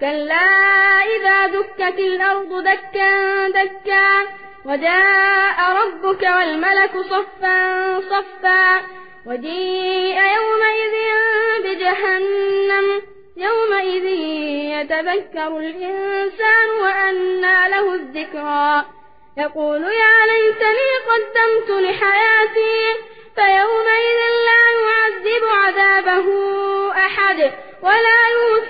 كلا إذا دكت الأرض دكا دكا وجاء ربك والملك صفا صفا وجيء يومئذ بجهنم يومئذ يتذكر الإنسان وأنى له الذكرى يقول يا ليتني قدمت لحياتي فيومئذ لا يعذب عذابه أحد ولا